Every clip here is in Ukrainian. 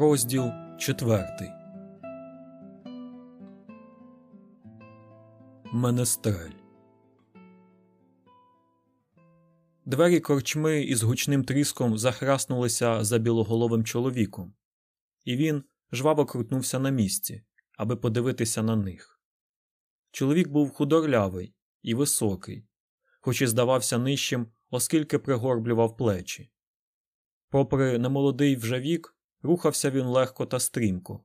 Розділ четвертий. Менестрель. Двері корчми із гучним тріском захраснулися за білоголовим чоловіком, і він жваво крутнувся на місці, аби подивитися на них. Чоловік був худорлявий і високий, хоч і здавався нижчим, оскільки пригорблював плечі. Попри немолодий вже вік, рухався він легко та стрімко.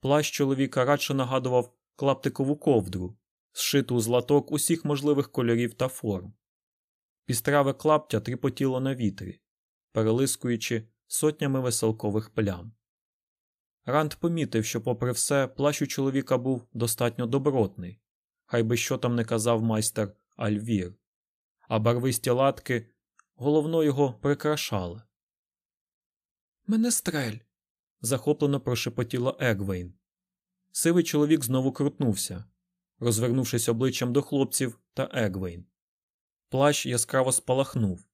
Плащ чоловіка радше нагадував клаптикову ковдру, зшиту з латок усіх можливих кольорів та форм. Пістраве клаптя тріпотіло на вітрі, перелискуючи сотнями веселкових плям. Ранд помітив, що, попри все, плащ у чоловіка був достатньо добротний, хай би що там не казав майстер Альвір, а барвисті латки головно його прикрашали. Менестрель. захоплено прошепотіла Егвейн. Сивий чоловік знову крутнувся, розвернувшись обличчям до хлопців та Егвейн. Плащ яскраво спалахнув,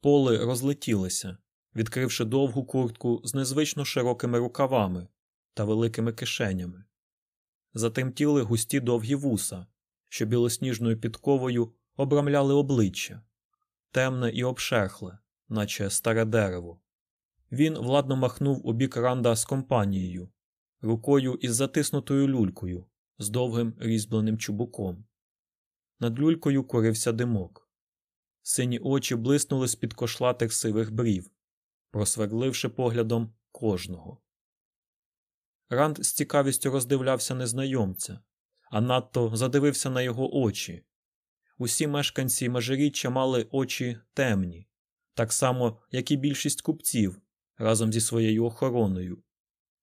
поли розлетілися, відкривши довгу куртку з незвично широкими рукавами та великими кишенями. Затремтіли густі довгі вуса, що білосніжною підковою обрамляли обличчя, темне і обшерхле, наче старе дерево. Він владно махнув у бік ранда з компанією, рукою із затиснутою люлькою, з довгим різьбленим чубуком. Над люлькою курився димок. Сині очі блиснули з під кошлатих сивих брів, просвергливши поглядом кожного. Ранд з цікавістю роздивлявся незнайомця, а надто задивився на його очі. Усі мешканці межиріччя мали очі темні, так само, як і більшість купців разом зі своєю охороною,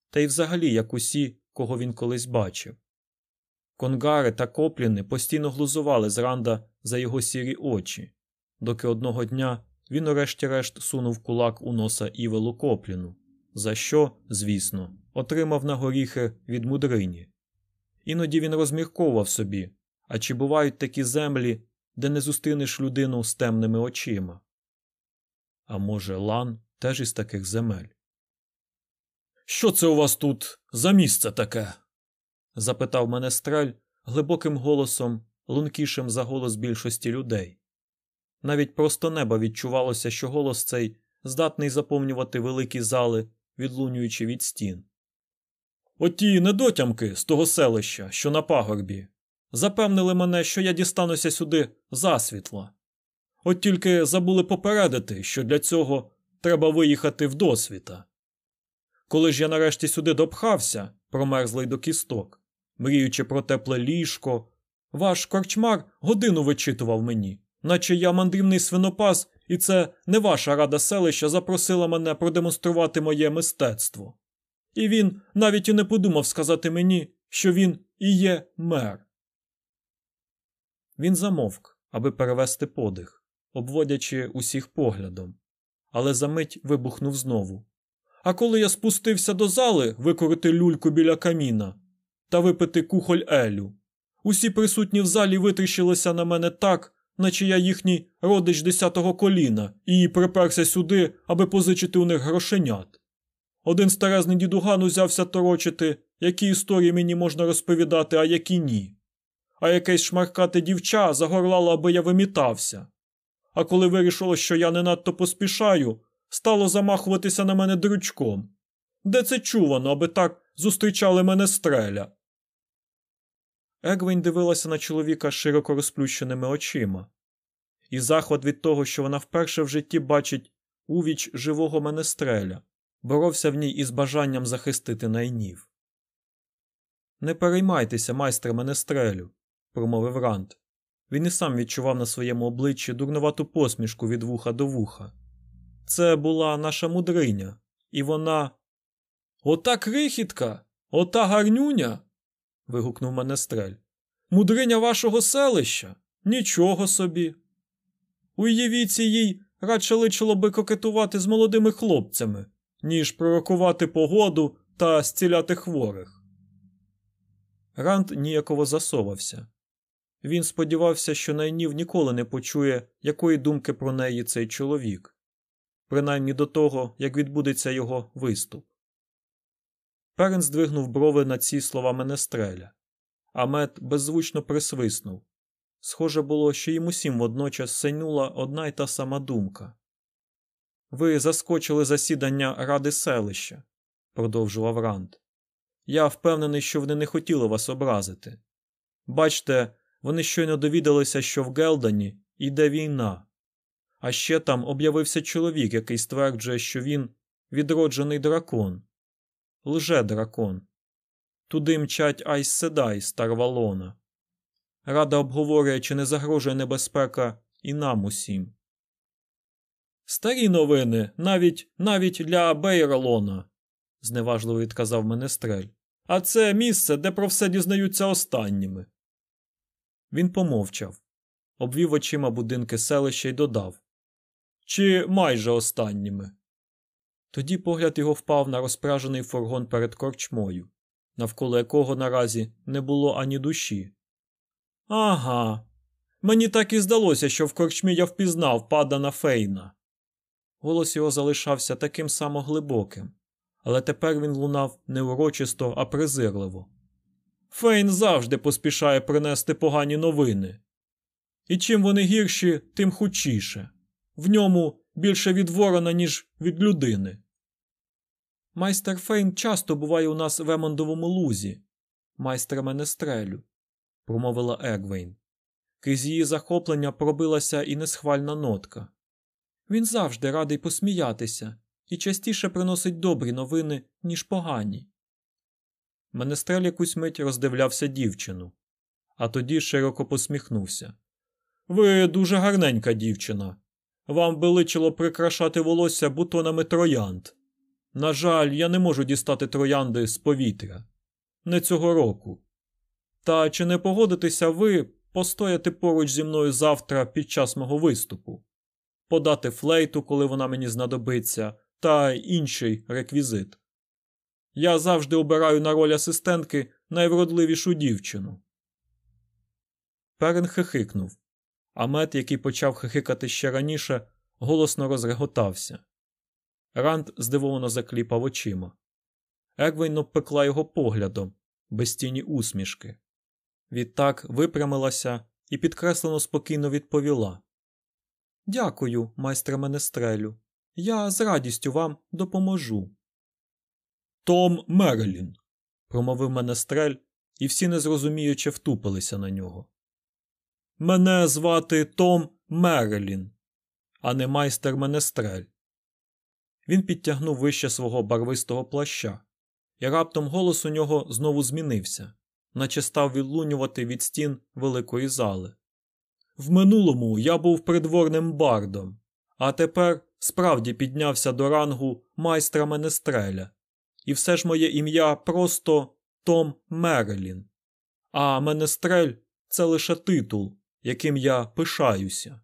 та й взагалі як усі, кого він колись бачив. Конгари та копліни постійно глузували з Ранда за його сірі очі, доки одного дня він урешті-решт сунув кулак у носа Івелу Копліну, за що, звісно, отримав на горіхи від мудрині. Іноді він розмірковував собі, а чи бувають такі землі, де не зустрінеш людину з темними очима? А може, лан теж із таких земель. Що це у вас тут за місце таке? запитав мене стрель глибоким голосом, лункішим за голос більшості людей. Навіть просто неба відчувалося, що голос цей здатний заповнювати великі зали, відлунюючи від стін. Оті недотямки з того селища, що на пагорбі, запевнили мене, що я дістануся сюди засвітла. От тільки забули попередити, що для цього треба виїхати в досвіта. Коли ж я нарешті сюди допхався, промерзлий до кісток, мріючи про тепле ліжко, ваш корчмар годину вичитував мені, наче я мандрівний свинопас, і це не ваша рада селища запросила мене продемонструвати моє мистецтво. І він навіть і не подумав сказати мені, що він і є мер. Він замовк, аби перевести подих, обводячи усіх поглядом, але за мить вибухнув знову. А коли я спустився до зали викорити люльку біля каміна та випити кухоль Елю, усі присутні в залі витріщилися на мене так, наче я їхній родич десятого коліна і приперся сюди, аби позичити у них грошенят. Один старезний дідуган узявся торочити, які історії мені можна розповідати, а які ні. А якесь шмаркате дівча загорлало, аби я вимітався. А коли вирішило, що я не надто поспішаю, стало замахуватися на мене дручком. Де це чувано, аби так зустрічали мене стреля? Егвень дивилася на чоловіка широко розплющеними очима, і захват від того, що вона вперше в житті бачить увіч живого менестреля, боровся в ній із бажанням захистити найнів. Не переймайтеся, майстре менестрелю, промовив Рант. Він і сам відчував на своєму обличчі дурнувату посмішку від вуха до вуха. Це була наша мудриня, і вона. Ота крихітка, ота гарнюня. вигукнув менестрель. Мудриня вашого селища? Нічого собі. У її віці їй радше личило би кокетувати з молодими хлопцями, ніж пророкувати погоду та зціляти хворих. Рант ніяково засовався. Він сподівався, що найнів ніколи не почує, якої думки про неї цей чоловік, принаймні до того, як відбудеться його виступ. Перен здвигнув брови на ці слова Менестреля, а мед беззвучно присвиснув. Схоже було, що їм усім водночас сяйнула одна й та сама думка. Ви заскочили засідання ради селища, продовжував Ранд. Я впевнений, що вони не хотіли вас образити. Бачте, вони щойно довідалися, що в Гелдані йде війна, а ще там об'явився чоловік, який стверджує, що він відроджений дракон, лже дракон. Туди мчать Айс Седай з Тарвалона. Рада обговорює, чи не загрожує небезпека і нам усім. Старі новини, навіть навіть для Бейралона, зневажливо відказав Менестрель. А це місце, де про все дізнаються останніми. Він помовчав, обвів очима будинки селища й додав Чи майже останніми. Тоді погляд його впав на розпражений фургон перед корчмою, навколо якого наразі не було ані душі. Ага. Мені так і здалося, що в корчмі я впізнав падана Фейна. Голос його залишався таким само глибоким, але тепер він лунав не урочисто, а презирливо. Фейн завжди поспішає принести погані новини. І чим вони гірші, тим хучіше. В ньому більше від ворона, ніж від людини. Майстер Фейн часто буває у нас в Емондовому лузі, майстер Менестрелю, промовила Егвейн. Крізь її захоплення пробилася і несхвальна нотка. Він завжди радий посміятися і частіше приносить добрі новини, ніж погані. Менестрель якусь мить роздивлявся дівчину, а тоді широко посміхнувся. Ви дуже гарненька дівчина. Вам би личило прикрашати волосся бутонами троянд. На жаль, я не можу дістати троянди з повітря. Не цього року. Та чи не погодитеся ви постояти поруч зі мною завтра під час мого виступу, подати флейту, коли вона мені знадобиться, та інший реквізит? Я завжди обираю на роль асистентки найвродливішу дівчину. Перен хихикнув, а мед, який почав хихикати ще раніше, голосно розреготався. Ранд здивовано закліпав очима. Егвейн обпекла його поглядом, без тіні усмішки. Відтак випрямилася і підкреслено спокійно відповіла: Дякую, майстре Менестрелю. Я з радістю вам допоможу. Том Мерлін, промовив Менестрель, і всі незрозуміюче втупилися на нього. Мене звати Том Мерлін, а не майстер Менестрель. Він підтягнув вище свого барвистого плаща, і раптом голос у нього знову змінився, наче став відлунювати від стін великої зали. В минулому я був придворним бардом, а тепер справді піднявся до рангу майстра Менестреля, і все ж моє ім'я просто Том Мерелін, а Менестрель це лише титул, яким я пишаюся.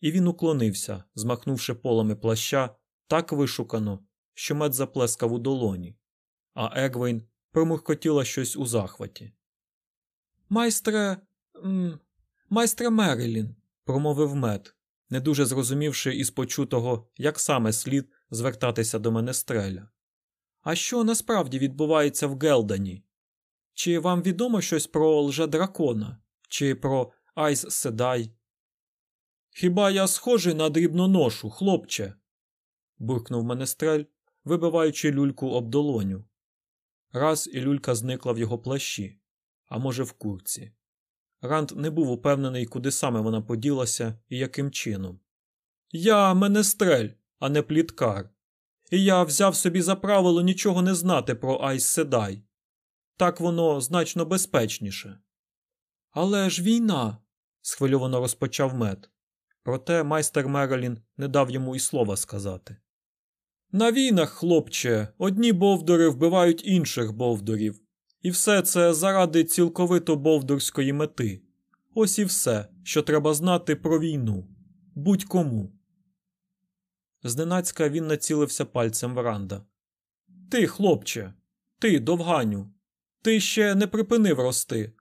І він уклонився, змахнувши полами плаща так вишукано, що мед заплескав у долоні, а Егвейн промуркотіла щось у захваті. Майстре. Майстре Мерелін, промовив мед, не дуже зрозумівши із почутого, як саме слід звертатися до Менестреля. А що насправді відбувається в Гелдані? Чи вам відомо щось про лжедракона? Чи про Айс Седай? Хіба я схожий на дрібноношу, хлопче? буркнув Менестрель, вибиваючи люльку об долоню. Раз і люлька зникла в його плащі, а може, в курці. Ранд не був упевнений, куди саме вона поділася і яким чином. Я Менестрель, а не пліткар. І я взяв собі за правило нічого не знати про Айс Седай. Так воно значно безпечніше. Але ж війна. схвильовано розпочав мед. Проте майстер Мерелін не дав йому і слова сказати. На війнах, хлопче, одні бовдури вбивають інших бовдурів, і все це заради цілковито бовдурської мети. Ось і все, що треба знати про війну. Будь-кому. Зненацька він націлився пальцем в Ранда. Ти, хлопче, ти, довганю, ти ще не припинив рости,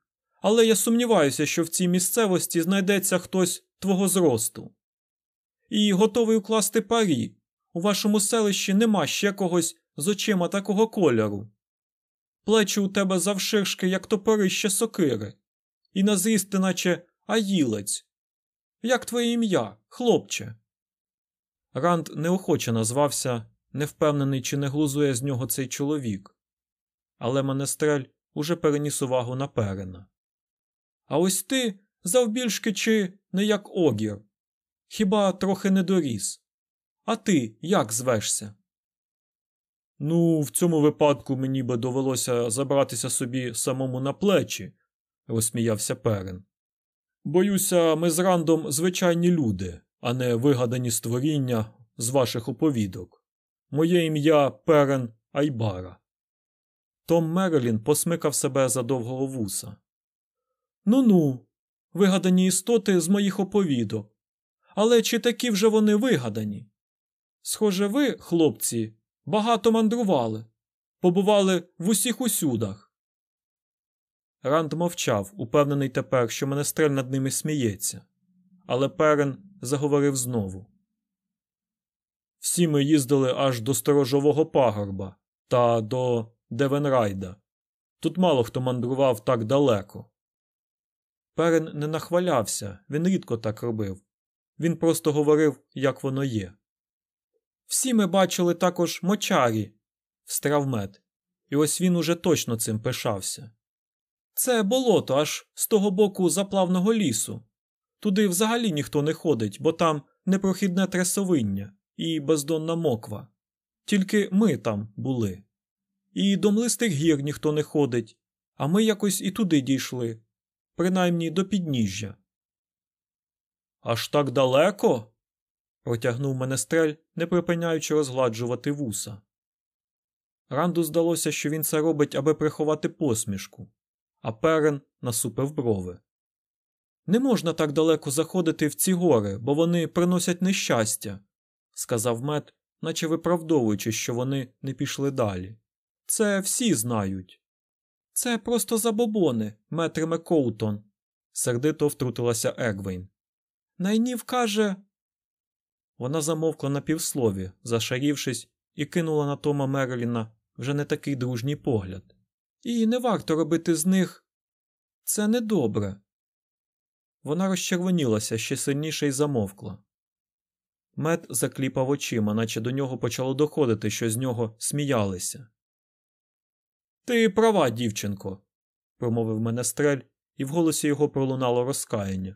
але я сумніваюся, що в цій місцевості знайдеться хтось твого зросту. І готовий укласти парі. У вашому селищі нема ще когось з очима такого кольору. Плечі у тебе завширшки, як топорище сокири, і на зріст ти наче аїлець. Як твоє ім'я, хлопче? Ранд неохоче назвався, не впевнений, чи не глузує з нього цей чоловік. Але Менестрель уже переніс увагу на перена. А ось ти завбільшки чи не як огір. Хіба трохи не доріс? А ти як звешся? Ну, в цьому випадку мені би довелося забратися собі самому на плечі, розсміявся перен. Боюся, ми з Рандом звичайні люди, а не вигадані створіння з ваших оповідок. Моє ім'я Перен Айбара. Том Мерелін посмикав себе за довгого вуса. Ну ну, вигадані істоти з моїх оповідок. Але чи такі вже вони вигадані? Схоже, ви, хлопці, багато мандрували, побували в усіх усюдах. Ранд мовчав, упевнений тепер, що менестрель над ними сміється, але перен заговорив знову. Всі ми їздили аж до сторожового пагорба та до Девенрайда. Тут мало хто мандрував так далеко. Перен не нахвалявся, він рідко так робив. Він просто говорив, як воно є. Всі ми бачили також мочарі, встрав мед, і ось він уже точно цим пишався. Це болото аж з того боку заплавного лісу. Туди взагалі ніхто не ходить, бо там непрохідне тресовиння і бездонна моква. Тільки ми там були. І до млистих гір ніхто не ходить, а ми якось і туди дійшли, принаймні до підніжжя. Аж так далеко? протягнув менестрель, не припиняючи розгладжувати вуса. Ранду здалося, що він це робить, аби приховати посмішку, а перен насупив брови. Не можна так далеко заходити в ці гори, бо вони приносять нещастя, сказав мед, наче виправдовуючи, що вони не пішли далі. Це всі знають. Це просто забобони, метриме Коутон, сердито втрутилася Егвейн. Найнів каже. Вона замовкла на півслові, зашарівшись, і кинула на Тома Мерліна вже не такий дружній погляд. І не варто робити з них. Це недобре. Вона розчервонілася ще сильніше й замовкла. Мед закліпав очима, наче до нього почало доходити, що з нього сміялися. Ти права, дівчинко, промовив менестрель, і в голосі його пролунало розкаяння.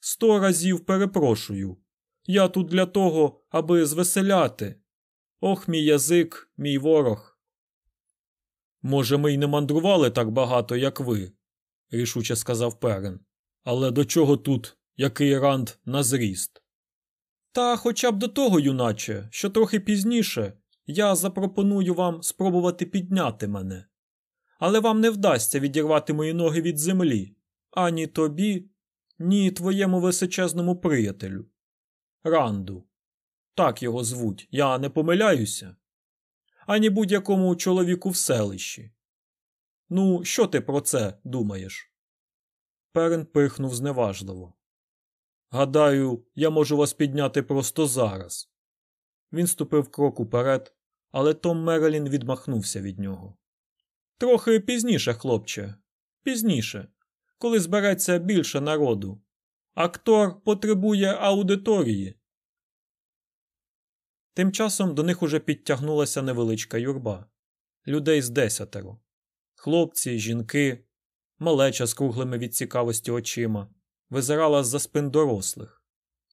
Сто разів перепрошую. Я тут для того, аби звеселяти. Ох, мій язик, мій ворог. Може, ми й не мандрували так багато, як ви, рішуче сказав перен. Але до чого тут який ранд на зріст? Та хоча б до того, юначе, що трохи пізніше я запропоную вам спробувати підняти мене. Але вам не вдасться відірвати мої ноги від землі ані тобі, ні твоєму височезному приятелю. Ранду. Так його звуть, я не помиляюся. Ані будь-якому чоловіку в селищі. Ну, що ти про це думаєш? Перен пихнув зневажливо. Гадаю, я можу вас підняти просто зараз. Він ступив крок уперед, але Том Мерелін відмахнувся від нього. Трохи пізніше, хлопче, пізніше, коли збереться більше народу. Актор потребує аудиторії. Тим часом до них уже підтягнулася невеличка юрба людей з десятеро хлопці, жінки, малеча з круглими від цікавості очима, визирала з за спин дорослих,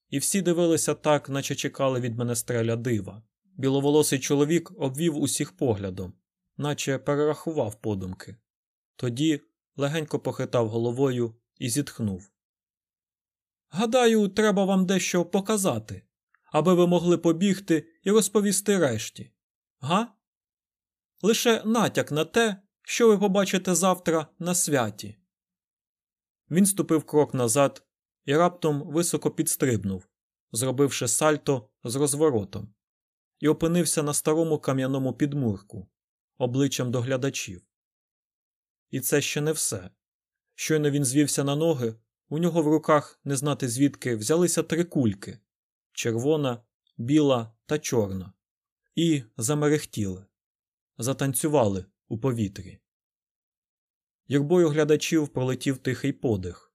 і всі дивилися так, наче чекали від мене стреля дива. Біловолосий чоловік обвів усіх поглядом, наче перерахував подумки. Тоді легенько похитав головою і зітхнув. Гадаю, треба вам дещо показати, аби ви могли побігти і розповісти решті. Га? Лише натяк на те, що ви побачите завтра на святі. Він ступив крок назад і раптом високо підстрибнув, зробивши сальто з розворотом, і опинився на старому кам'яному підмурку, обличчям до глядачів. І це ще не все. Щойно він звівся на ноги, у нього в руках не знати звідки взялися три кульки червона, біла та чорна, і замерехтіли. затанцювали у повітрі. Юрбою глядачів пролетів тихий подих,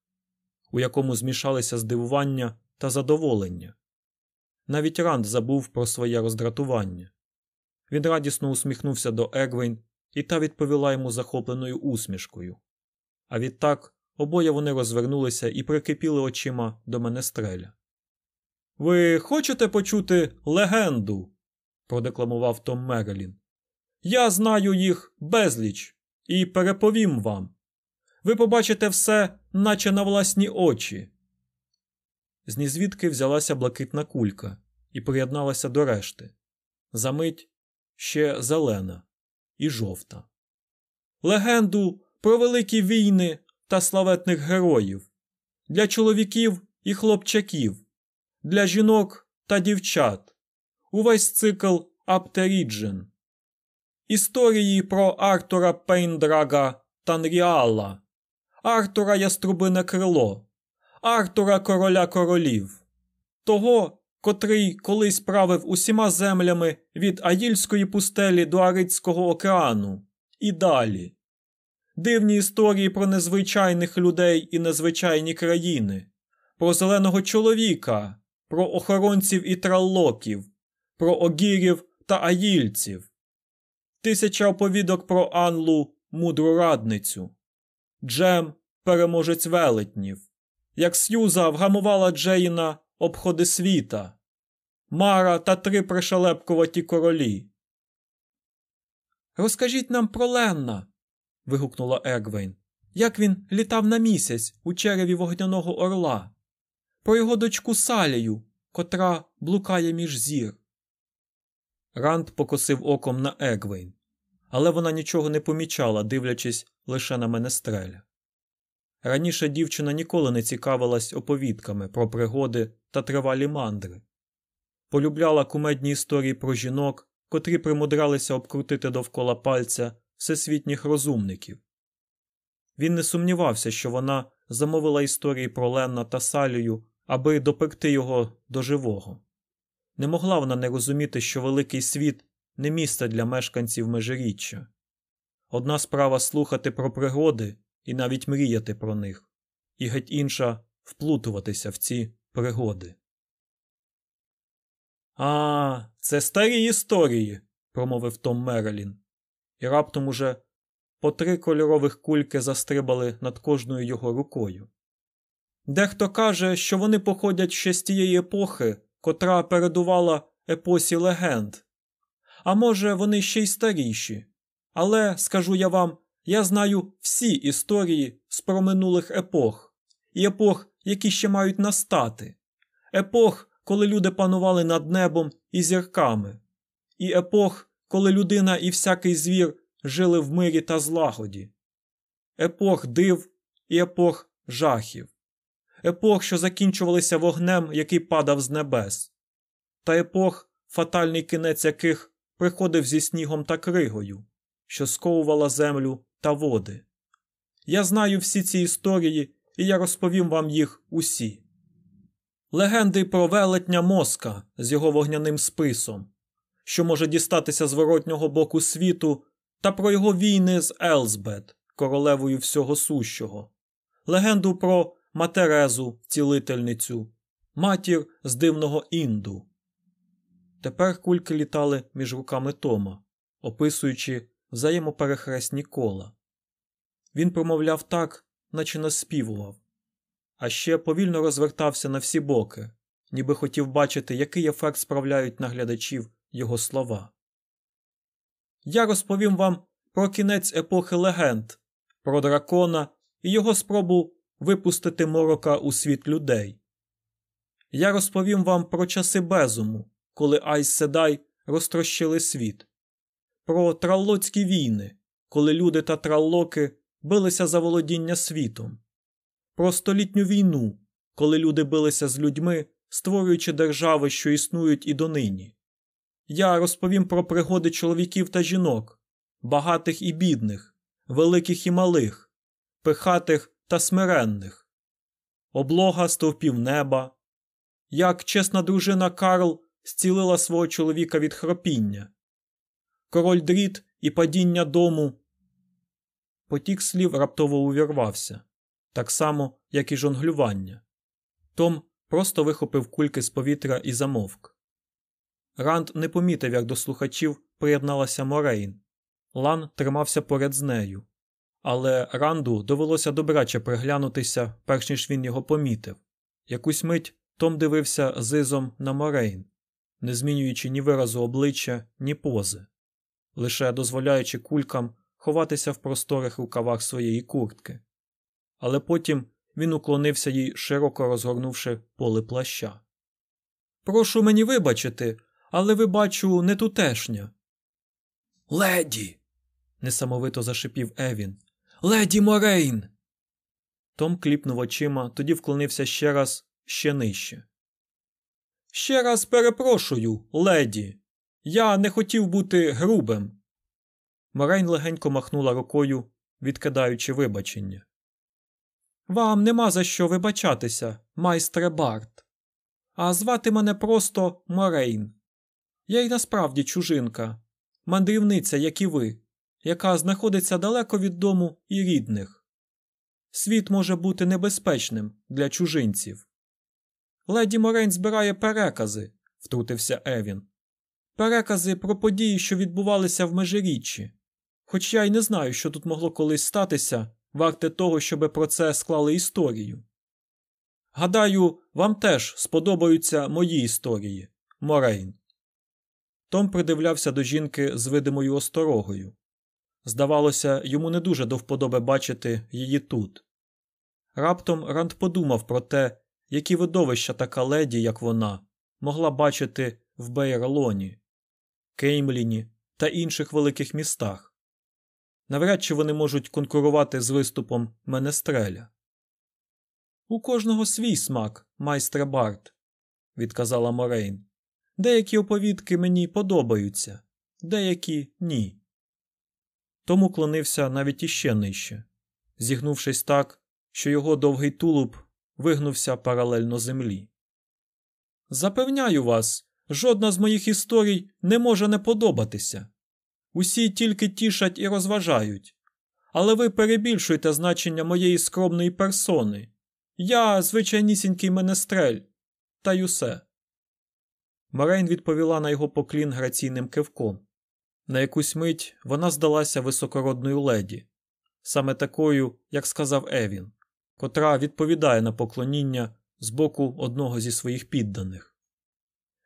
у якому змішалися здивування та задоволення. Навіть Ранд забув про своє роздратування. Він радісно усміхнувся до Егвейн, і та відповіла йому захопленою усмішкою. А відтак обоє вони розвернулися і прикипіли очима до менестреля. Ви хочете почути легенду? продекламував Том Мерелін. Я знаю їх безліч і переповім вам. Ви побачите все, наче на власні очі. Знізвідки взялася блакитна кулька і приєдналася до решти. Замить ще зелена і жовта. Легенду про великі війни та славетних героїв для чоловіків і хлопчаків, для жінок та дівчат. Увесь цикл Аптеріджен. Історії про Артура Пейндрага Танріала, Артура Яструбине Крило, Артура Короля Королів, того, котрий колись правив усіма землями від Аїльської пустелі до Арицького океану, і далі. Дивні історії про незвичайних людей і незвичайні країни, про зеленого чоловіка, про охоронців і траллоків, про огірів та аїльців, тисяча оповідок про Анлу, мудру радницю, Джем, переможець велетнів, як Сьюза вгамувала Джейна обходи світа, Мара та три пришелепкуваті королі. Розкажіть нам про Ленна. вигукнула Егвейн. Як він літав на місяць у череві вогняного орла, про його дочку Салію, котра блукає між зір. Ранд покосив оком на Егвейн, але вона нічого не помічала, дивлячись лише на менестреля. Раніше дівчина ніколи не цікавилась оповідками про пригоди та тривалі мандри, полюбляла кумедні історії про жінок, котрі примудралися обкрутити довкола пальця всесвітніх розумників. Він не сумнівався, що вона замовила історії про Ленна та Салію, аби допекти його до живого. Не могла вона не розуміти, що великий світ не місце для мешканців межиріччя. Одна справа слухати про пригоди і навіть мріяти про них, і геть інша вплутуватися в ці пригоди. А, це старі історії, промовив Том Мерелін, і раптом уже по три кольорових кульки застрибали над кожною його рукою. Дехто каже, що вони походять ще з тієї епохи, котра передувала епосі легенд. А може, вони ще й старіші. Але, скажу я вам, я знаю всі історії з проминулих епох, і епох, які ще мають настати, епох, коли люди панували над небом і зірками, і епох, коли людина і всякий звір жили в мирі та злагоді, епох див і епох жахів, епох, що закінчувалися вогнем, який падав з небес, та епох, фатальний кінець яких приходив зі снігом та кригою, що сковувала землю та води. Я знаю всі ці історії, і я розповім вам їх усі. Легенди про велетня мозка з його вогняним списом, що може дістатися з воротнього боку світу, та про його війни з Елзбет, королевою всього сущого, легенду про Матерезу, цілительницю, матір з дивного інду. Тепер кульки літали між руками Тома, описуючи взаємоперехресні кола. Він промовляв так, наче наспівував, а ще повільно розвертався на всі боки, ніби хотів бачити, який ефект справляють на глядачів його слова. Я розповім вам про кінець епохи легенд, про дракона і його спробу випустити морока у світ людей. Я розповім вам про часи безуму, коли Айс Седай розтрощили світ, про траллоцькі війни, коли люди та траллоки билися за володіння світом, про столітню війну, коли люди билися з людьми, створюючи держави, що існують і донині. Я розповім про пригоди чоловіків та жінок, багатих і бідних, великих і малих, пихатих та смиренних, облога стовпів неба, як чесна дружина Карл зцілила свого чоловіка від хропіння, король дріт і падіння дому. Потік слів раптово увірвався, так само, як і жонглювання. Том просто вихопив кульки з повітря і замовк. Ранд не помітив, як до слухачів приєдналася Морейн. Лан тримався поряд з нею, але Ранду довелося добраче приглянутися, перш ніж він його помітив. Якусь мить Том дивився зизом на Морейн, не змінюючи ні виразу обличчя, ні пози, лише дозволяючи кулькам ховатися в просторих рукавах своєї куртки. Але потім він уклонився їй, широко розгорнувши поле плаща. Прошу мені вибачити, але ви бачу не тутешня. Леді. несамовито зашипів Евін. Леді Морейн. Том кліпнув очима, тоді вклонився ще раз, ще нижче. Ще раз перепрошую, леді. Я не хотів бути грубим. Морейн легенько махнула рукою, відкидаючи вибачення. Вам нема за що вибачатися, майстре Барт. А звати мене просто Морейн. Я й насправді чужинка, мандрівниця, як і ви, яка знаходиться далеко від дому і рідних. Світ може бути небезпечним для чужинців. Леді Морейн збирає перекази, втрутився Евін. Перекази про події, що відбувалися в межиріччі. Хоч я й не знаю, що тут могло колись статися, варте того, щоби про це склали історію. Гадаю, вам теж сподобаються мої історії, Морейн. Том придивлявся до жінки з видимою осторогою. Здавалося, йому не дуже до вподоби бачити її тут. Раптом Ранд подумав про те, які видовища така леді, як вона, могла бачити в Бейралоні, Кеймліні та інших великих містах. Навряд чи вони можуть конкурувати з виступом Менестреля. У кожного свій смак, майстре Барт, відказала Морейн. Деякі оповідки мені подобаються, деякі ні. Тому клонився навіть іще нижче, зігнувшись так, що його довгий тулуб вигнувся паралельно землі. Запевняю вас, жодна з моїх історій не може не подобатися. Усі тільки тішать і розважають. Але ви перебільшуєте значення моєї скромної персони. Я звичайнісінький менестрель, та й усе. Марейн відповіла на його поклін граційним кивком. На якусь мить вона здалася високородною леді, саме такою, як сказав Евін, котра відповідає на поклоніння з боку одного зі своїх підданих.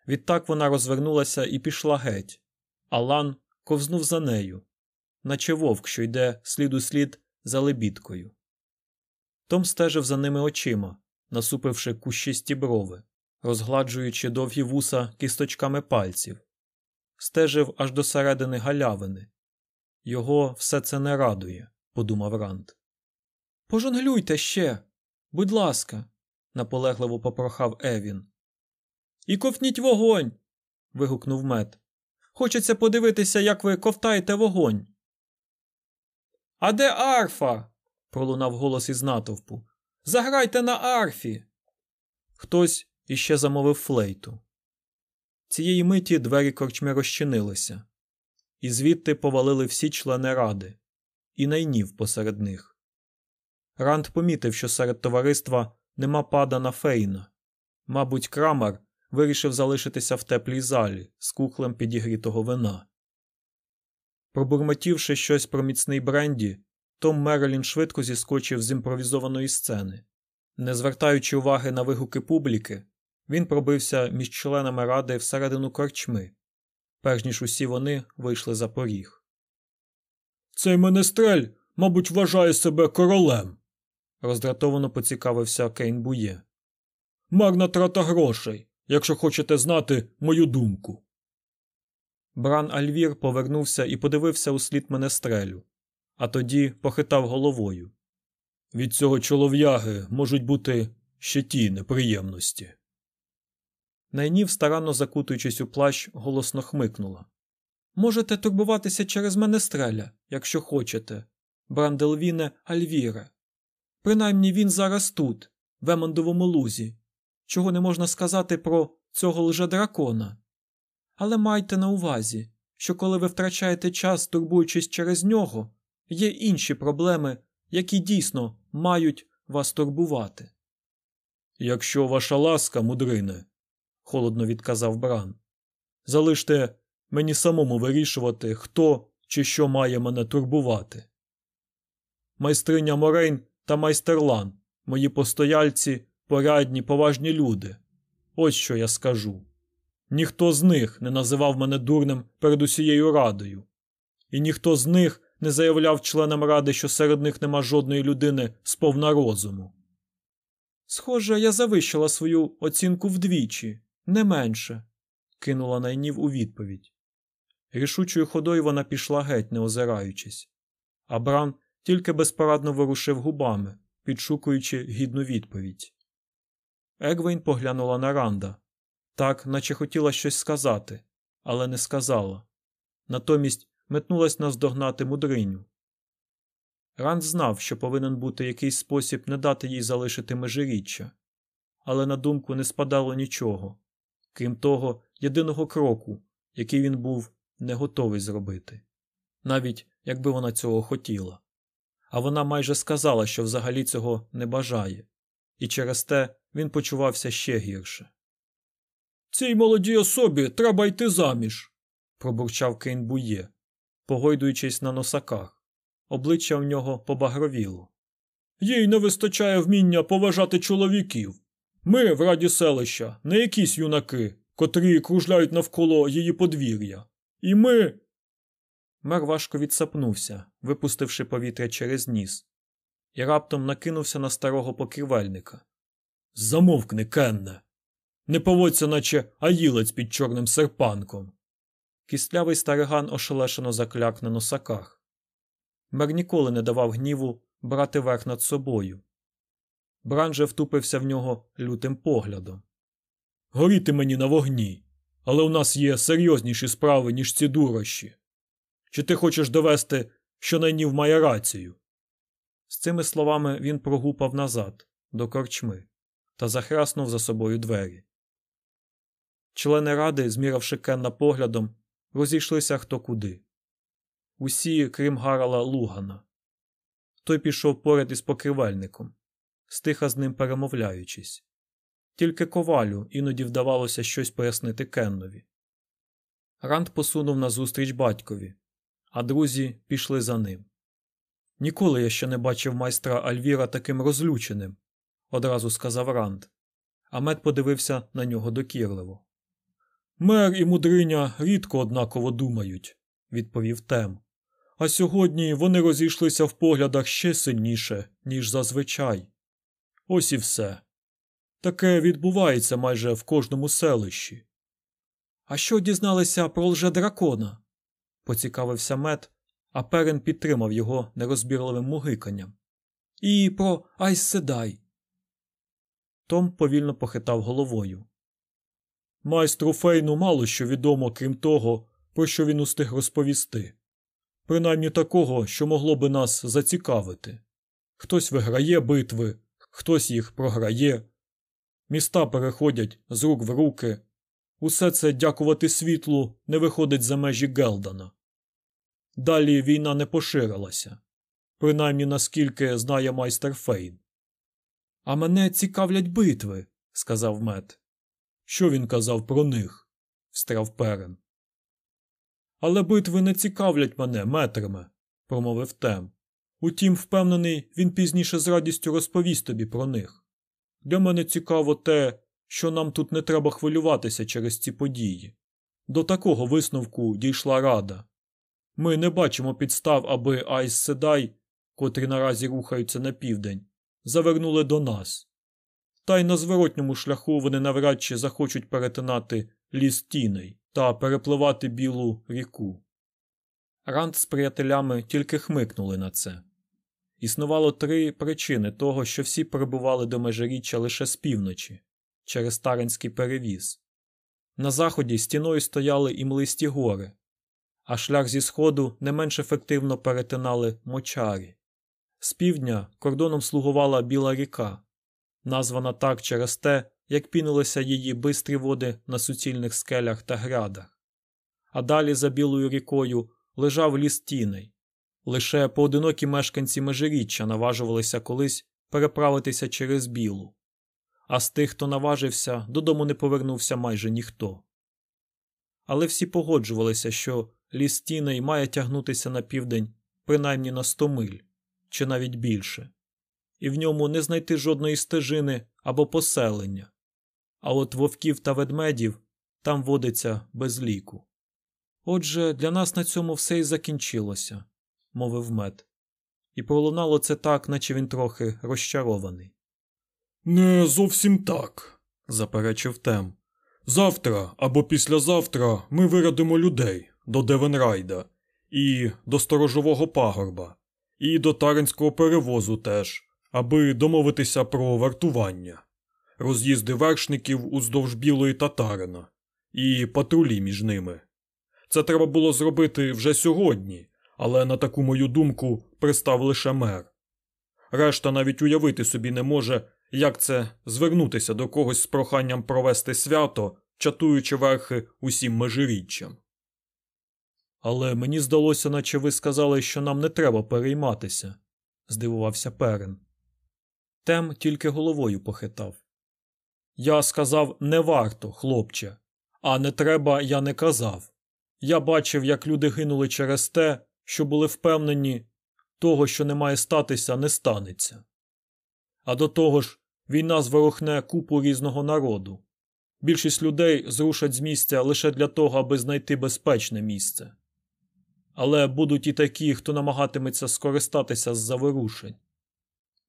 Відтак вона розвернулася і пішла геть, а Лан ковзнув за нею, наче вовк, що йде слід у слід за лебідкою. Том стежив за ними очима, насупивши кущисті брови, розгладжуючи довгі вуса кісточками пальців, стежив аж до середини галявини. Його все це не радує, подумав Ранд. Пожонглюйте ще, будь ласка, наполегливо попрохав Евін. І ковтніть вогонь. вигукнув мед. Хочеться подивитися, як ви ковтаєте вогонь. А де арфа? пролунав голос із натовпу. Заграйте на арфі. Хтось іще замовив флейту. Цієї миті двері корчми розчинилися, і звідти повалили всі члени ради, і найнів посеред них. Ранд помітив, що серед товариства нема пада на Фейна. Мабуть, крамар вирішив залишитися в теплій залі з кухлем підігрітого вина. Пробурмотівши щось про міцний бренді, Том Мерлін швидко зіскочив з імпровізованої сцени. Не звертаючи уваги на вигуки публіки, він пробився між членами ради всередину корчми, перш ніж усі вони вийшли за поріг. Цей менестрель, мабуть, вважає себе королем, роздратовано поцікавився Кейн Бує. Марна трата грошей, якщо хочете знати мою думку. Бран Альвір повернувся і подивився у слід менестрелю, а тоді похитав головою. Від цього чолов'яги можуть бути ще ті неприємності. Найнів, старанно закутуючись у плащ, голосно хмикнула. Можете турбуватися через менестреля, якщо хочете, Бранделвіне Альвіре. Принаймні він зараз тут, в Емондовому лузі, чого не можна сказати про цього лжедракона. Але майте на увазі, що коли ви втрачаєте час, турбуючись через нього, є інші проблеми, які дійсно мають вас турбувати. Якщо ваша ласка, мудрине, холодно відказав Бран, залиште мені самому вирішувати, хто чи що має мене турбувати. Майстриня Морейн та майстерлан, мої постояльці, порядні, поважні люди. Ось що я скажу. Ніхто з них не називав мене дурним перед усією радою, і ніхто з них не заявляв членам ради, що серед них нема жодної людини сповна розуму. Схоже, я завищила свою оцінку вдвічі, не менше, кинула найнів у відповідь. Рішучою ходою вона пішла геть, не озираючись, а Бран тільки безпорадно ворушив губами, підшукуючи гідну відповідь. Егвейн поглянула на Ранда, так, наче хотіла щось сказати, але не сказала. Натомість метнулась наздогнати мудриню. Ранд знав, що повинен бути якийсь спосіб не дати їй залишити межиріччя, але на думку не спадало нічого, крім того єдиного кроку, який він був не готовий зробити, навіть якби вона цього хотіла. А вона майже сказала, що взагалі цього не бажає, і через те він почувався ще гірше. Цій молодій особі треба йти заміж, пробурчав Кейн Бує, погойдуючись на носаках. Обличчя в нього побагровіло. Їй не вистачає вміння поважати чоловіків. Ми в раді селища, не якісь юнаки, котрі кружляють навколо її подвір'я. І ми. Мер важко відсапнувся, випустивши повітря через ніс, і раптом накинувся на старого покривельника. Замовкни, Кенне. Не поводься, наче аїлець під чорним серпанком. Кістлявий стариган ошелешено закляк на носаках. Мер ніколи не давав гніву брати верх над собою. Бран же втупився в нього лютим поглядом. Горіти мені на вогні, але у нас є серйозніші справи, ніж ці дурощі. Чи ти хочеш довести, що найнів має рацію? З цими словами він прогупав назад, до корчми, та захраснув за собою двері. Члени ради, зміравши Кенна поглядом, розійшлися хто куди. Усі, крім Гарала Лугана. Той пішов поряд із покривальником, стиха з ним перемовляючись. Тільки ковалю іноді вдавалося щось пояснити Кеннові. Ранд посунув назустріч батькові, а друзі пішли за ним. Ніколи я ще не бачив майстра Альвіра таким розлюченим, одразу сказав Ранд. Амет подивився на нього докірливо. Мер і мудриня рідко однаково думають, відповів Тем. А сьогодні вони розійшлися в поглядах ще сильніше, ніж зазвичай. Ось і все. Таке відбувається майже в кожному селищі. А що дізналися про лжедракона? Поцікавився мед, а перен підтримав його нерозбірливим мугиканням. І про Айс Седай. Том повільно похитав головою. Майстру Фейну мало що відомо, крім того, про що він устиг розповісти. Принаймні такого, що могло би нас зацікавити. Хтось виграє битви, хтось їх програє, міста переходять з рук в руки. Усе це, дякувати світлу, не виходить за межі Гелдана. Далі війна не поширилася, принаймні наскільки знає майстер Фейн. А мене цікавлять битви, сказав мед. Що він казав про них? встряв перен. Але битви не цікавлять мене, метриме, промовив Тем. Утім, впевнений, він пізніше з радістю розповість тобі про них. Для мене цікаво те, що нам тут не треба хвилюватися через ці події. До такого висновку дійшла рада. Ми не бачимо підстав, аби Айс Седай, котрі наразі рухаються на південь, завернули до нас. Та й на зворотньому шляху вони навряд чи захочуть перетинати ліс тіней та перепливати білу ріку. Ранд з приятелями тільки хмикнули на це. Існувало три причини того, що всі перебували до межиріччя лише з півночі через Таринський перевіз. На заході стіною стояли і млисті гори, а шлях зі сходу не менш ефективно перетинали мочарі. З півдня кордоном слугувала Біла ріка, названа так через те, як пінилися її бистрі води на суцільних скелях та грядах. а далі за білою рікою лежав ліс тіней. Лише поодинокі мешканці межиріччя наважувалися колись переправитися через білу, а з тих, хто наважився, додому не повернувся майже ніхто. Але всі погоджувалися, що ліс тіней має тягнутися на південь принаймні на сто миль, чи навіть більше, і в ньому не знайти жодної стежини або поселення, а от вовків та ведмедів там водиться без ліку. Отже, для нас на цьому все і закінчилося, мовив мед, і пролунало це так, наче він трохи розчарований. Не зовсім так, заперечив Тем. Завтра або післязавтра ми вирядимо людей до Девенрайда і до сторожового пагорба, і до таринського перевозу теж, аби домовитися про вартування, роз'їзди вершників уздовж білої татарина і патрулі між ними. Це треба було зробити вже сьогодні, але на таку мою думку пристав лише мер. Решта навіть уявити собі не може, як це звернутися до когось з проханням провести свято, чатуючи верхи усім межиріччям. Але мені здалося, наче ви сказали, що нам не треба перейматися, здивувався Перен. Тем тільки головою похитав. Я сказав не варто, хлопче, а не треба, я не казав. Я бачив, як люди гинули через те, що були впевнені, того, що не має статися, не станеться. А до того ж, війна зворухне купу різного народу. Більшість людей зрушать з місця лише для того, аби знайти безпечне місце. Але будуть і такі, хто намагатиметься скористатися з заворушень.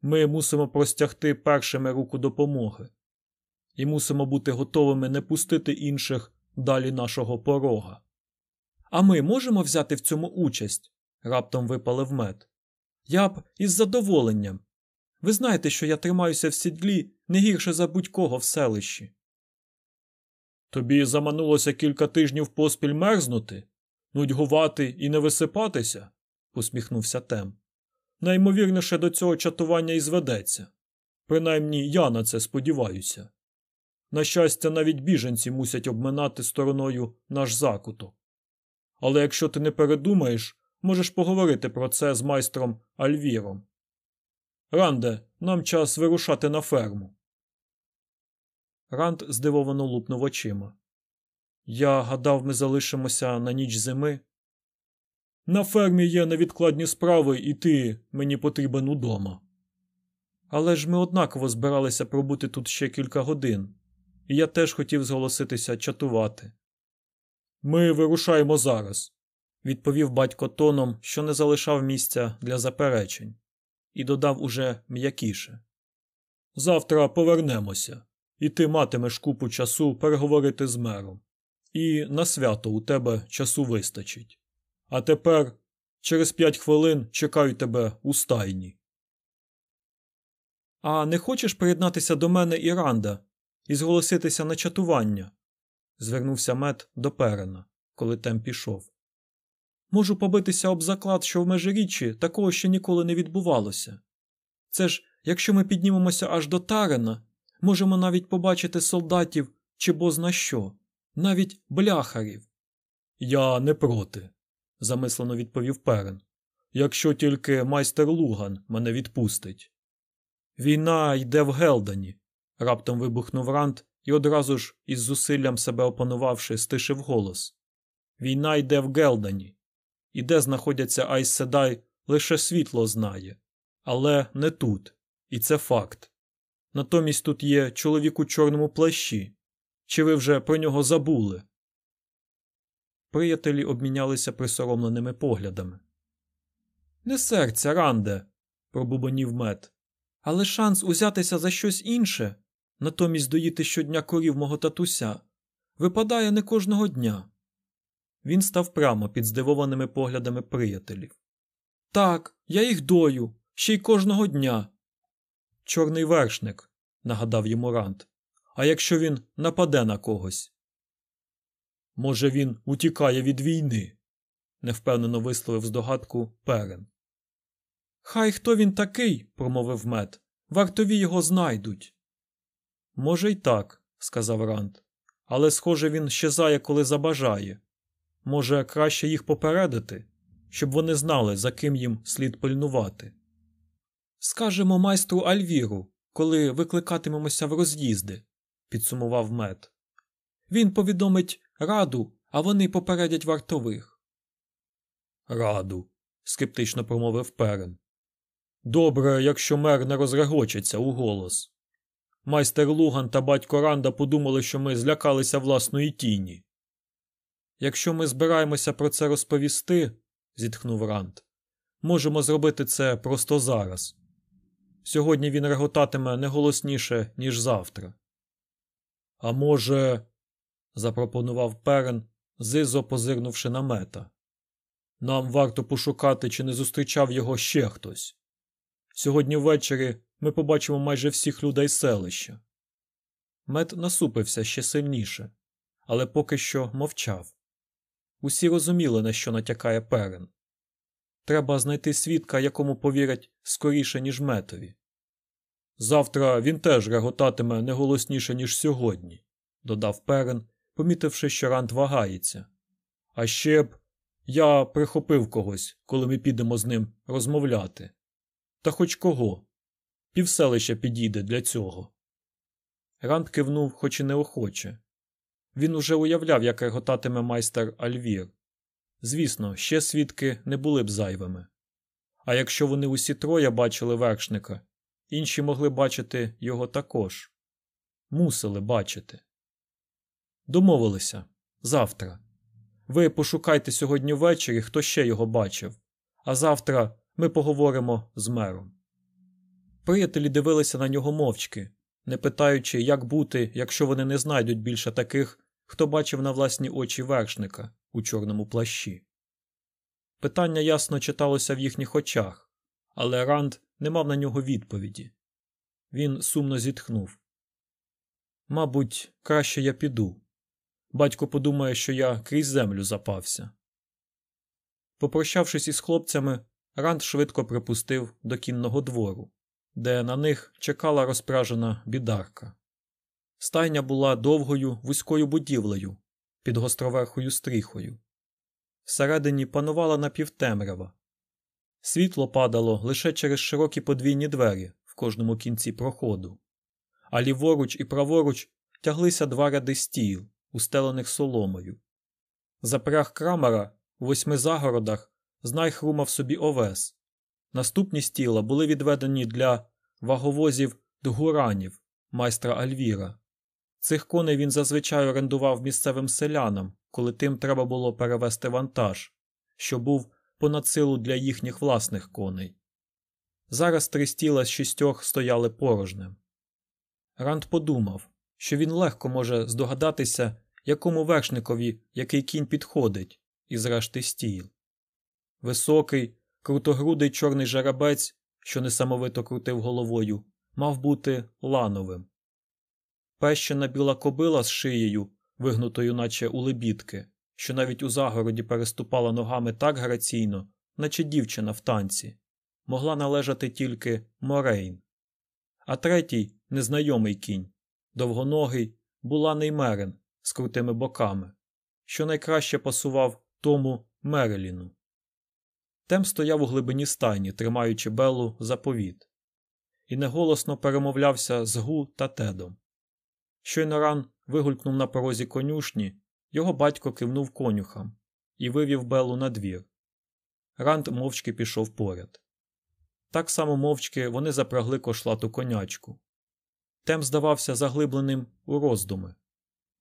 Ми мусимо простягти першими руку допомоги і мусимо бути готовими не пустити інших далі нашого порога. А ми можемо взяти в цьому участь? раптом випалив мед. Я б із задоволенням. Ви знаєте, що я тримаюся в сідлі не гірше за будь-кого в селищі. Тобі заманулося кілька тижнів поспіль мерзнути, нудьгувати і не висипатися? посміхнувся Тем. Наймовірніше до цього чатування і зведеться. Принаймні я на це сподіваюся. На щастя, навіть біженці мусять обминати стороною наш закуток. Але якщо ти не передумаєш, можеш поговорити про це з майстром Альвіром. Ранде, нам час вирушати на ферму. Ранд здивовано лупнув очима. Я гадав, ми залишимося на ніч зими. На фермі є невідкладні справи, і ти мені потрібен удома. Але ж ми однаково збиралися пробути тут ще кілька годин, і я теж хотів зголоситися чатувати. Ми вирушаємо зараз, відповів батько тоном, що не залишав місця для заперечень, і додав уже м'якіше. Завтра повернемося, і ти матимеш купу часу переговорити з мером. І на свято у тебе часу вистачить. А тепер через п'ять хвилин чекаю тебе у стайні. А не хочеш приєднатися до мене Іранда і зголоситися на чатування? звернувся мед до перена, коли тем пішов. Можу побитися об заклад, що в межиріччі такого ще ніколи не відбувалося. Це ж, якщо ми піднімемося аж до Тарена, можемо навіть побачити солдатів чи бозна що, навіть бляхарів. Я не проти, замислено відповів перен. Якщо тільки майстер Луган мене відпустить. Війна йде в Гелдані, раптом вибухнув Рант і одразу ж, із зусиллям себе опанувавши, стишив голос. Війна йде в Гелдані. І де знаходяться Айс Седай, лише світло знає. Але не тут. І це факт. Натомість тут є чоловік у чорному плащі. Чи ви вже про нього забули? Приятелі обмінялися присоромленими поглядами. Не серця, Ранде, пробубонів мед. Але шанс узятися за щось інше, натомість доїти щодня корів мого татуся, випадає не кожного дня. Він став прямо під здивованими поглядами приятелів. Так, я їх дою, ще й кожного дня. Чорний вершник, нагадав йому Рант. А якщо він нападе на когось? Може, він утікає від війни, невпевнено висловив здогадку Перен. Хай хто він такий, промовив мед. Вартові його знайдуть. Може, й так, сказав Рант. Але, схоже, він щезає, коли забажає. може, краще їх попередити, щоб вони знали, за ким їм слід пильнувати. Скажемо майстру Альвіру, коли викликатимемося в роз'їзди, підсумував мед. Він повідомить раду, а вони попередять вартових. Раду, скептично промовив перен. Добре, якщо мер не розрегочеться у голос. Майстер Луган та батько Ранда подумали, що ми злякалися власної тіні. Якщо ми збираємося про це розповісти, зітхнув Ранд, можемо зробити це просто зараз. Сьогодні він реготатиме не голосніше, ніж завтра. А може, запропонував перен, зизо позирнувши на мета. Нам варто пошукати, чи не зустрічав його ще хтось. Сьогодні ввечері ми побачимо майже всіх людей селища. Мед насупився ще сильніше, але поки що мовчав. Усі розуміли, на що натякає перен. Треба знайти свідка, якому повірять скоріше, ніж метові. Завтра він теж реготатиме не голосніше, ніж сьогодні, додав перен, помітивши, що Рант вагається. А ще б я прихопив когось, коли ми підемо з ним розмовляти. Та хоч кого. Півселища підійде для цього. Ранд кивнув, хоч і неохоче. Він уже уявляв, як реготатиме майстер Альвір. Звісно, ще свідки не були б зайвими. А якщо вони усі троє бачили вершника, інші могли бачити його також. Мусили бачити. Домовилися завтра. Ви пошукайте сьогодні ввечері, хто ще його бачив, а завтра ми поговоримо з мером. Приятелі дивилися на нього мовчки, не питаючи, як бути, якщо вони не знайдуть більше таких, хто бачив на власні очі вершника у чорному плащі. Питання ясно читалося в їхніх очах, але Ранд не мав на нього відповіді. Він сумно зітхнув. Мабуть, краще я піду. Батько подумає, що я крізь землю запався. Попрощавшись із хлопцями, Ранд швидко припустив до кінного двору, де на них чекала розпражена бідарка. Стайня була довгою вузькою будівлею під гостроверхою стріхою. Всередині панувала напівтемрява. Світло падало лише через широкі подвійні двері в кожному кінці проходу, а ліворуч і праворуч тяглися два ряди стіл, устелених соломою. Запряг крамера у восьми загородах знай хрумав собі овес. Наступні стіла були відведені для ваговозів дгуранів, майстра Альвіра. Цих коней він зазвичай орендував місцевим селянам, коли тим треба було перевести вантаж, що був понад силу для їхніх власних коней. Зараз три стіла з шістьох стояли порожнем. Ранд подумав, що він легко може здогадатися, якому вершникові який кінь підходить, із решти стіл. Високий, крутогрудий чорний жарабець, що несамовито крутив головою, мав бути лановим. Пещена біла кобила з шиєю, вигнутою, наче у лебідки, що навіть у загороді переступала ногами так граційно, наче дівчина в танці, могла належати тільки Морейн. А третій незнайомий кінь, довгоногий, буланий мерен з крутими боками, що найкраще пасував тому Мереліну. Тем стояв у глибині стайні, тримаючи Беллу за повід, і неголосно перемовлявся з Гу та Тедом. Щойно ран вигулькнув на порозі конюшні, його батько кивнув конюхам і вивів Беллу на двір. Ранд мовчки пішов поряд. Так само мовчки вони запрягли кошлату конячку. Тем здавався заглибленим у роздуми,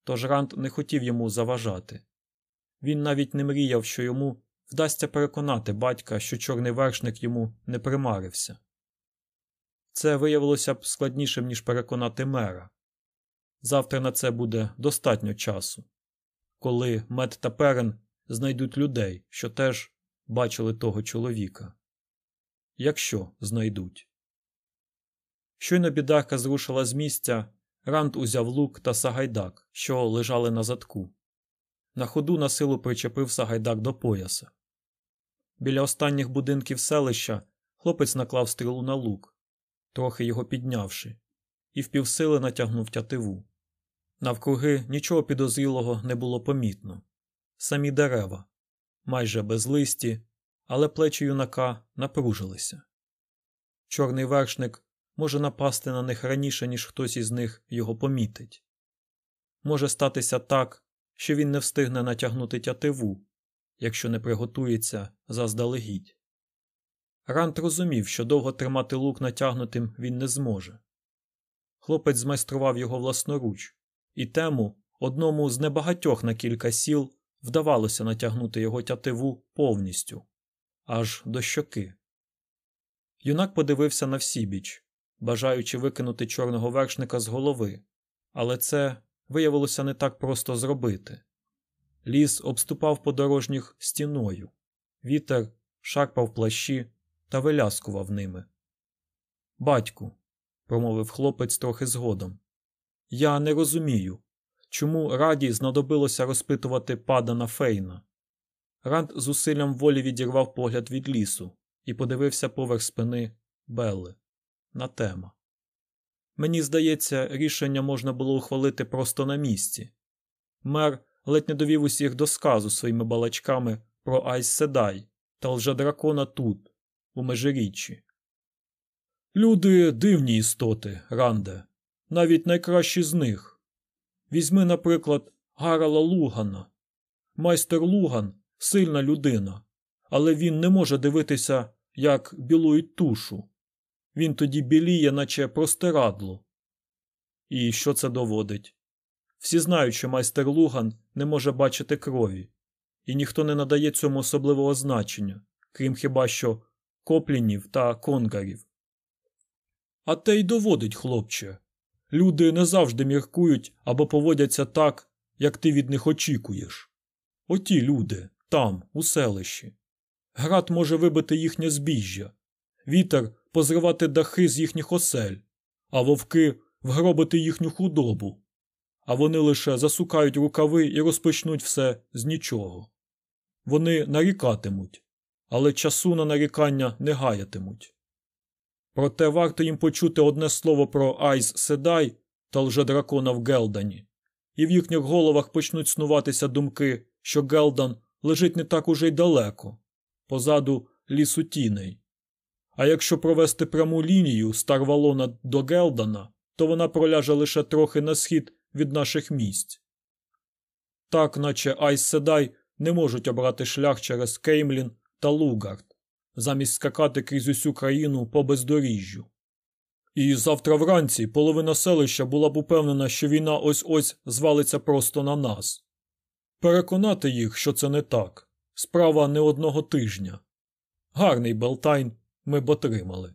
тож Ранд не хотів йому заважати. Він навіть не мріяв, що йому вдасться переконати батька, що чорний вершник йому не примарився. Це виявилося б складнішим, ніж переконати мера. Завтра на це буде достатньо часу, коли мед та перен знайдуть людей, що теж бачили того чоловіка. Якщо знайдуть. Щойно бідарка зрушила з місця, Ранд узяв лук та сагайдак, що лежали на задку. На ходу на силу причепив сагайдак до пояса. Біля останніх будинків селища хлопець наклав стрілу на лук, трохи його піднявши, і впівсили натягнув тятиву. Навкруги нічого підозрілого не було помітно. самі дерева, майже безлисті, але плечі юнака напружилися. Чорний вершник може напасти на них раніше, ніж хтось із них його помітить. Може статися так, що він не встигне натягнути тятиву, якщо не приготується заздалегідь. Рант розумів, що довго тримати лук натягнутим він не зможе. Хлопець змайстрував його власноруч, і тему одному з небагатьох на кілька сіл вдавалося натягнути його тятиву повністю, аж до щоки. Юнак подивився на всібіч, бажаючи викинути чорного вершника з голови, але це виявилося не так просто зробити. Ліс обступав подорожніх стіною, вітер шарпав плащі та виляскував ними. Батьку, промовив хлопець трохи згодом, я не розумію, чому раді знадобилося розпитувати падана Фейна. Ранд з усиллям волі відірвав погляд від лісу і подивився поверх спини Белли на тема. Мені здається, рішення можна було ухвалити просто на місці. Мер ледь не довів усіх до сказу своїми балачками про Айс Седай та лжедракона тут, у межиріччі. Люди дивні істоти, Ранде, навіть найкращі з них. Візьми, наприклад, Гарала Лугана. Майстер Луган сильна людина, але він не може дивитися, як білують тушу. Він тоді біліє, наче простирадло. І що це доводить? Всі знають, що майстер Луган не може бачити крові, і ніхто не надає цьому особливого значення, крім хіба що коплінів та конгарів. А те й доводить, хлопче. Люди не завжди міркують або поводяться так, як ти від них очікуєш. Оті люди, там, у селищі. Град може вибити їхнє збіжжя, вітер позривати дахи з їхніх осель, а вовки вгробити їхню худобу. А вони лише засукають рукави і розпочнуть все з нічого. Вони нарікатимуть, але часу на нарікання не гаятимуть. Проте варто їм почути одне слово про Айс Седай та лжедракона в Гелдані, і в їхніх головах почнуть снуватися думки, що Гелдан лежить не так уже й далеко, позаду лісу тіней. А якщо провести пряму лінію з Тар Валона до Гелдана, то вона проляже лише трохи на схід від наших місць. Так, наче Айз Седай не можуть обрати шлях через Кеймлін та Лугард, замість скакати крізь усю країну по бездоріжжю. І завтра вранці половина селища була б упевнена, що війна ось ось звалиться просто на нас. Переконати їх, що це не так, справа не одного тижня. Гарний Белтайн ми б отримали.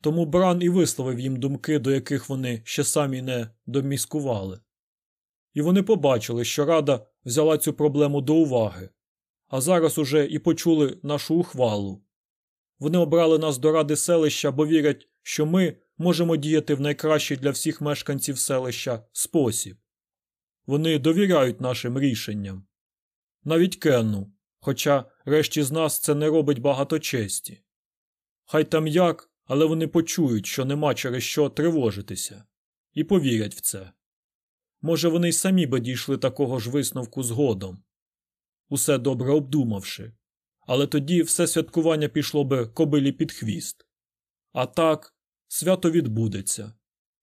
Тому Бран і висловив їм думки, до яких вони ще самі не доміскували. І вони побачили, що Рада взяла цю проблему до уваги, а зараз уже і почули нашу ухвалу. Вони обрали нас до ради селища, бо вірять, що ми можемо діяти в найкращий для всіх мешканців селища спосіб. Вони довіряють нашим рішенням. Навіть Кенну, хоча решті з нас це не робить багато честі. Хай там як, але вони почують, що нема через що тривожитися, і повірять в це. Може, вони й самі би дійшли такого ж висновку згодом, усе добре обдумавши, але тоді все святкування пішло би кобилі під хвіст. А так, свято відбудеться,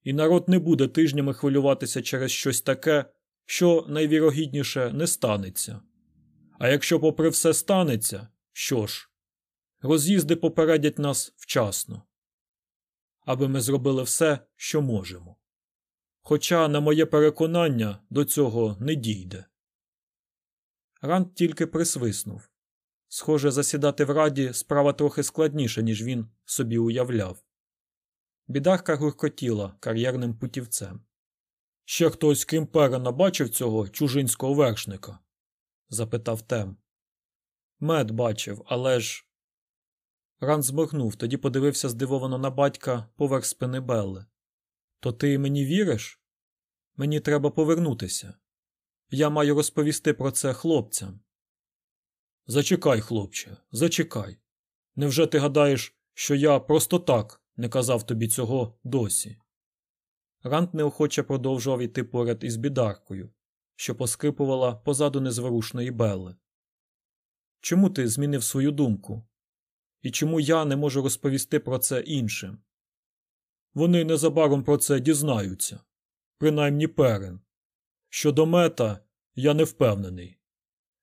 і народ не буде тижнями хвилюватися через щось таке, що найвірогідніше не станеться. А якщо, попри все станеться, що ж, роз'їзди попередять нас вчасно, аби ми зробили все, що можемо. Хоча, на моє переконання, до цього не дійде. Ранд тільки присвиснув. Схоже, засідати в раді справа трохи складніша, ніж він собі уявляв. Бідарка гуркотіла кар'єрним путівцем. Ще хтось крім Перена бачив цього чужинського вершника? запитав Тем. Мед бачив, але ж. Ран зморгнув, тоді подивився здивовано на батька поверх спини Белли. То ти мені віриш? Мені треба повернутися. Я маю розповісти про це хлопцям. Зачекай, хлопче, зачекай. Невже ти гадаєш, що я просто так не казав тобі цього досі? Рант неохоче продовжував іти поряд із бідаркою, що поскрипувала позаду незворушної Белли. Чому ти змінив свою думку? І чому я не можу розповісти про це іншим? Вони незабаром про це дізнаються, принаймні перен. Щодо мета, я не впевнений.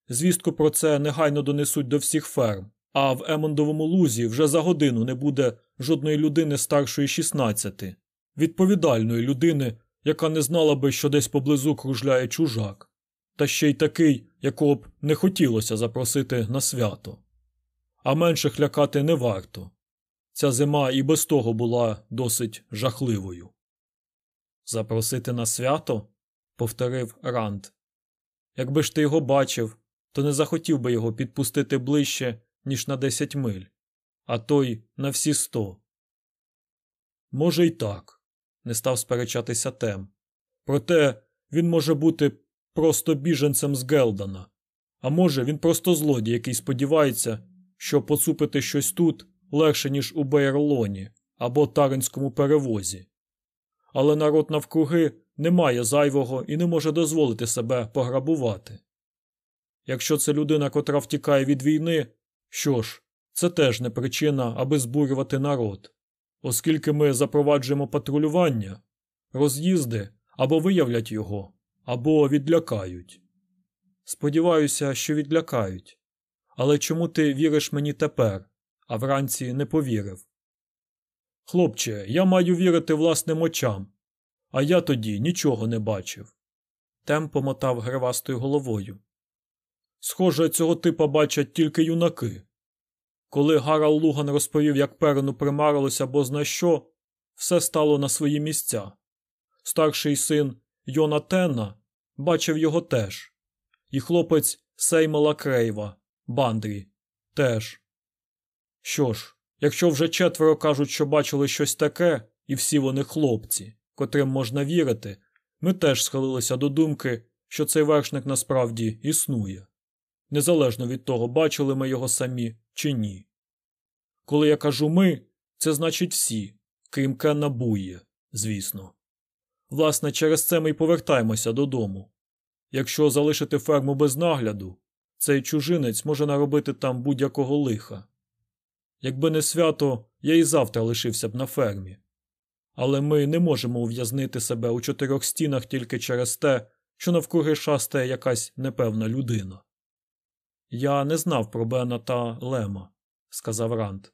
Звістку про це негайно донесуть до всіх ферм, а в Емондовому лузі вже за годину не буде жодної людини старшої 16, відповідальної людини, яка не знала би, що десь поблизу кружляє чужак, та ще й такий, якого б не хотілося запросити на свято. А менших лякати не варто. Ця зима і без того була досить жахливою. Запросити на свято? повторив Ранд. Якби ж ти його бачив, то не захотів би його підпустити ближче, ніж на десять миль, а той на всі сто. Може, й так, не став сперечатися Тем. Проте він може бути просто біженцем з Гелдана, а може, він просто злодій, який сподівається, що поцупити щось тут легше, ніж у Бейерлоні або Таринському перевозі. Але народ навкруги не має зайвого і не може дозволити себе пограбувати. Якщо це людина, котра втікає від війни, що ж, це теж не причина, аби збурювати народ, оскільки ми запроваджуємо патрулювання, роз'їзди або виявлять його, або відлякають. Сподіваюся, що відлякають. Але чому ти віриш мені тепер, а вранці не повірив? Хлопче, я маю вірити власним очам, а я тоді нічого не бачив. Тем помотав гривастою головою. Схоже, цього типа бачать тільки юнаки. Коли Гарал Луган розповів, як перену примарилося бозна що, все стало на свої місця. Старший син Йона Тенна бачив його теж, і хлопець Сеймела Крейва, Бандрі, теж. Що ж, якщо вже четверо кажуть, що бачили щось таке, і всі вони хлопці, котрим можна вірити, ми теж схилилися до думки, що цей вершник насправді існує, незалежно від того, бачили ми його самі чи ні. Коли я кажу ми, це значить всі, крім Кенна Бує, звісно. Власне, через це ми й повертаємося додому. Якщо залишити ферму без нагляду, цей чужинець може наробити там будь-якого лиха. Якби не свято, я і завтра лишився б на фермі. Але ми не можемо ув'язнити себе у чотирьох стінах тільки через те, що навкруги шастає якась непевна людина. Я не знав про Бена та Лема, сказав Ранд.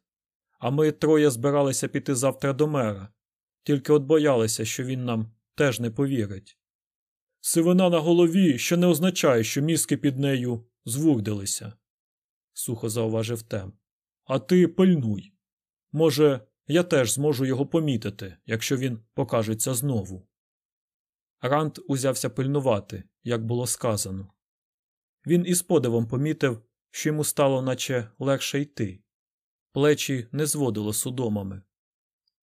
А ми троє збиралися піти завтра до мера, тільки от боялися, що він нам теж не повірить. Сивина на голові ще не означає, що мізки під нею звурдилися, сухо зауважив Тем. А ти пильнуй. Може, я теж зможу його помітити, якщо він покажеться знову. Ранд узявся пильнувати, як було сказано. Він із подивом помітив, що йому стало наче легше йти. Плечі не зводило судомами.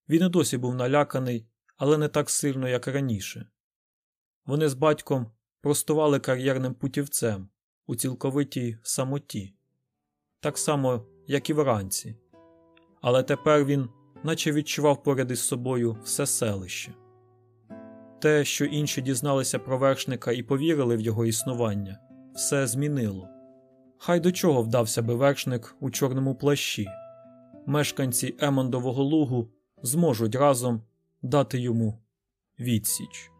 Він і досі був наляканий, але не так сильно, як раніше. Вони з батьком простували кар'єрним путівцем у цілковитій самоті, так само, як і вранці. Але тепер він наче відчував поряд із собою все селище. Те, що інші дізналися про вершника і повірили в його існування, все змінило. Хай до чого вдався би вершник у чорному плащі. Мешканці Емондового лугу зможуть разом дати йому відсіч.